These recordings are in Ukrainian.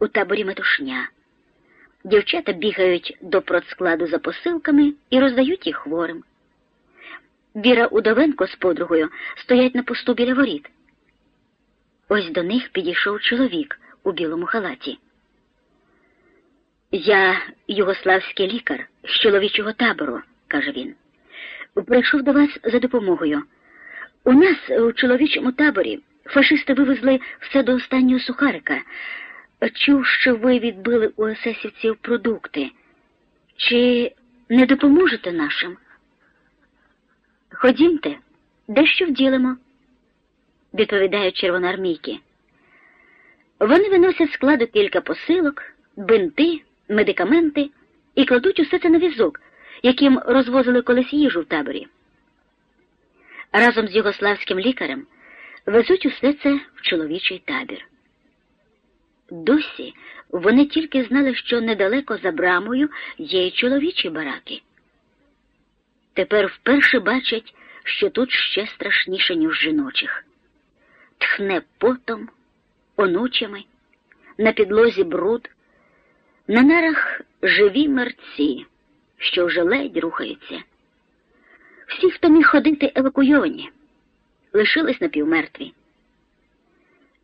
У таборі метушня. Дівчата бігають до продскладу за посилками і роздають їх хворим. Віра Удовенко з подругою стоять на посту біля воріт. Ось до них підійшов чоловік у білому халаті. Я югославський лікар з чоловічого табору, каже він. Прийшов до вас за допомогою. У нас у чоловічому таборі фашисти вивезли все до останнього сухарика. Чув, що ви відбили у есесівців продукти. Чи не допоможете нашим? Ходімте, дещо вділимо, відповідають червоноармійки. Вони виносять складу кілька посилок, бинти, медикаменти і кладуть усе це на візок, яким розвозили колись їжу в таборі. Разом з югославським лікарем везуть усе це в чоловічий табір. Досі вони тільки знали, що недалеко за брамою є й чоловічі бараки. Тепер вперше бачать, що тут ще страшніше, ніж жіночих. Тхне потом, онучами, на підлозі бруд, на нарах живі мерці, що вже ледь рухаються. Всі, хто міг ходити, евакуйовані, лишились напівмертві.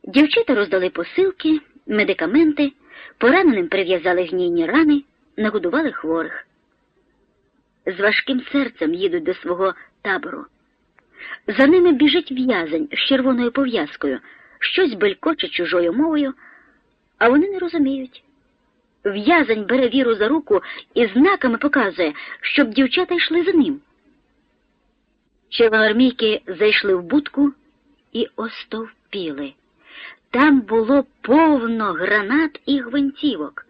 Дівчата роздали посилки, медикаменти, пораненим прив'язали гнійні рани, нагодували хворих. З важким серцем їдуть до свого табору. За ними біжить в'язень з червоною пов'язкою, щось белькоче чужою мовою, а вони не розуміють. В'язень бере віру за руку і знаками показує, щоб дівчата йшли за ним. Червоноармійки зайшли в будку і остовпіли. Там було повно гранат і гвинтівок.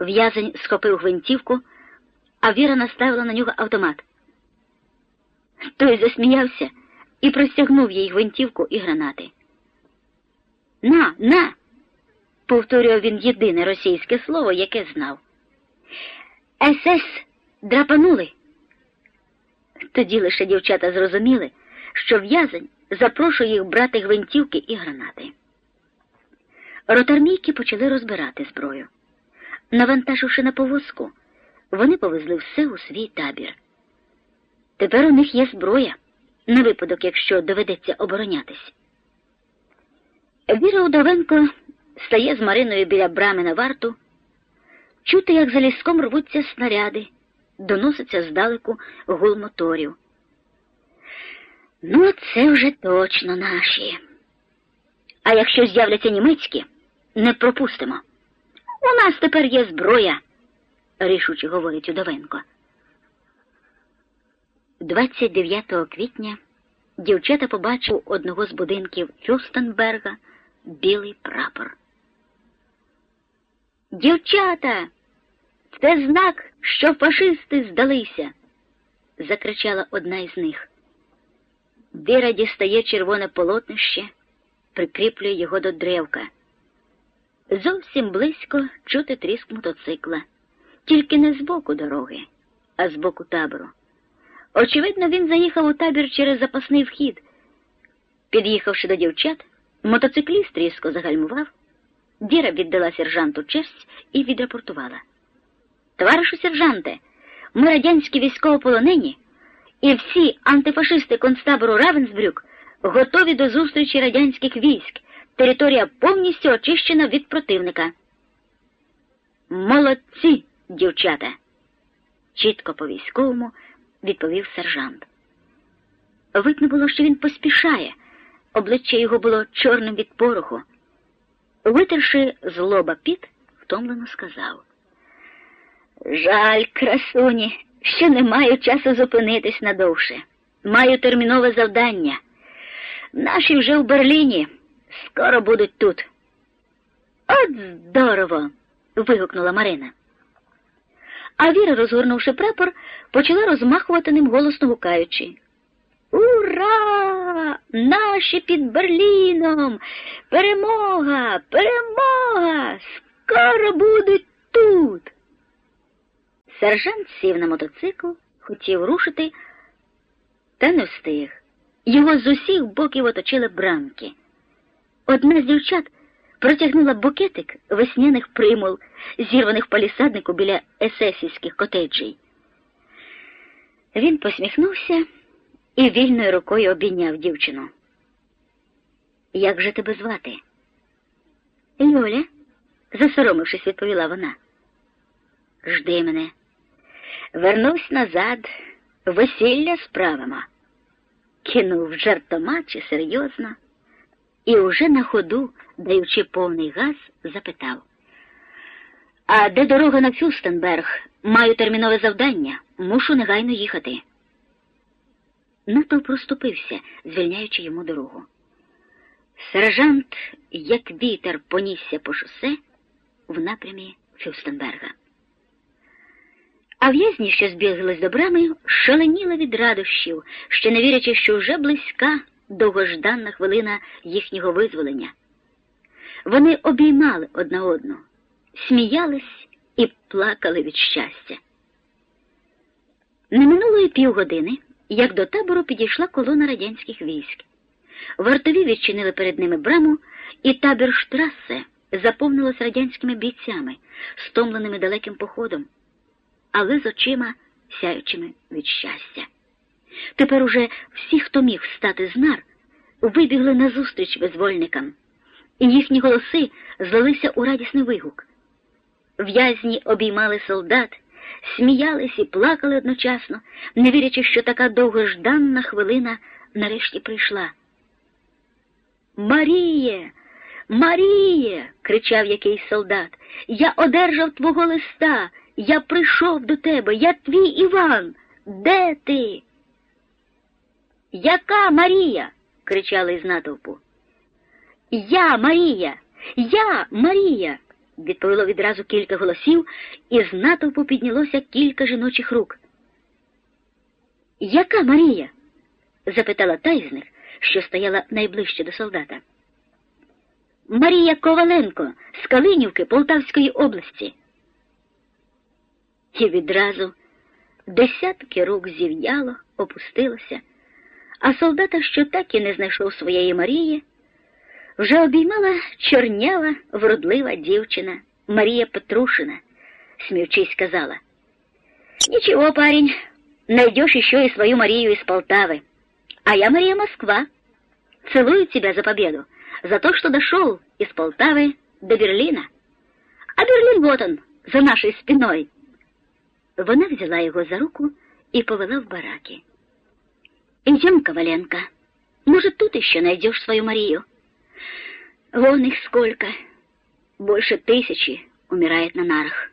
В'язень схопив гвинтівку, а Віра наставила на нього автомат. Той засміявся і простягнув їй гвинтівку і гранати. На, на, повторював він єдине російське слово, яке знав. СС драпанули. Тоді лише дівчата зрозуміли, що в'язень запрошує їх брати гвинтівки і гранати. Ротармійки почали розбирати зброю. Навантаживши на повозку, вони повезли все у свій табір. Тепер у них є зброя на випадок, якщо доведеться оборонятись. Віра Удовенко стає з Мариною біля брами на варту, чути, як за ліском рвуться снаряди, доноситься здалеку гул моторів. Ну, це вже точно наші. А якщо з'являться німецькі, не пропустимо. У нас тепер є зброя, рішуче говорить Удовенко. 29 квітня дівчата побачили одного з будинків Фюстенберга білий прапор. Дівчата, це знак, що фашисти здалися, закричала одна із них. Віра дістає червоне полотнище, прикріплює його до древка. Зовсім близько чути тріск мотоцикла, тільки не з боку дороги, а з боку табору. Очевидно, він заїхав у табір через запасний вхід. Під'їхавши до дівчат, мотоцикліст різко загальмував. Віра віддала сержанту честь і відрапортувала. Товаришу сержанте, ми радянські військовополонені, і всі антифашисти концтабору Равенсбрюк готові до зустрічі радянських військ. Територія повністю очищена від противника. Молодці, дівчата, чітко по військовому відповів сержант. Видно було, що він поспішає, обличчя його було чорним від пороху. Витерши з лоба піт, втомлено сказав. Жаль, красуні, що не маю часу зупинитись надовше. Маю термінове завдання. Наші вже в Берліні. Скоро будуть тут. От здорово. вигукнула Марина. А Віра, розгорнувши прапор, почала розмахувати ним голосно гукаючи. Ура! Наші під Берліном! Перемога! Перемога! Скоро будуть тут. Сержант сів на мотоцикл, хотів рушити, та не встиг. Його з усіх боків оточили бранки. Одна з дівчат протягнула букетик весняних примул, зірваних палісаднику біля есесівських котеджей. Він посміхнувся і вільною рукою обійняв дівчину. Як же тебе звати? Льоля, засоромившись, відповіла вона. Жди мене. Вернусь назад, весілля справимо. Кинув жартома чи серйозно, і уже на ходу, даючи повний газ, запитав. А де дорога на Фюстенберг? Маю термінове завдання, мушу негайно їхати. Натовп проступився, звільняючи йому дорогу. Сержант, як вітер, понісся по шосе в напрямі Фюстенберга. А в'язні, що збіглись до брами, шаленіли від радощів, ще не вірячи, що вже близька довгожданна хвилина їхнього визволення. Вони обіймали одна одну, сміялись і плакали від щастя. Не минуло й півгодини, як до табору підійшла колона радянських військ. Вартові відчинили перед ними браму, і табір штрасе заповнилось радянськими бійцями, стомленими далеким походом, але з очима сяючими від щастя. Тепер уже всі, хто міг встати з нар, вибігли назустріч визвольникам, і їхні голоси злилися у радісний вигук. В'язні обіймали солдат, сміялись і плакали одночасно, не вірячи, що така довгожданна хвилина нарешті прийшла. Маріє, Маріє, кричав якийсь солдат, я одержав твого листа, я прийшов до тебе, я твій Іван. Де ти? Яка Марія? кричали із натовпу. Я Марія, я Марія, відповіло відразу кілька голосів, і з натовпу піднялося кілька жіночих рук. Яка Марія? запитала та із них, що стояла найближче до солдата. Марія Коваленко з Калинівки Полтавської області. І відразу десятки рук зів'яло, опустилося, а солдата, що так і не знайшов своєї Марії, вже обіймала чорнява, вродлива дівчина Марія Петрушина, сміючись, сказала. Ничего, парень, найдешь еще и свою Марию из Полтавы. А я Мария Москва. Целую тебя за победу, за то, что дошел из Полтавы до Берлина. А Берлин вот он, за нашей спиной. Вона взяла його за руку і повела в бараки. Идем, Коваленко. Может, тут еще найдешь свою Марию? Вон их сколько. Больше тысячи умирает на нарах.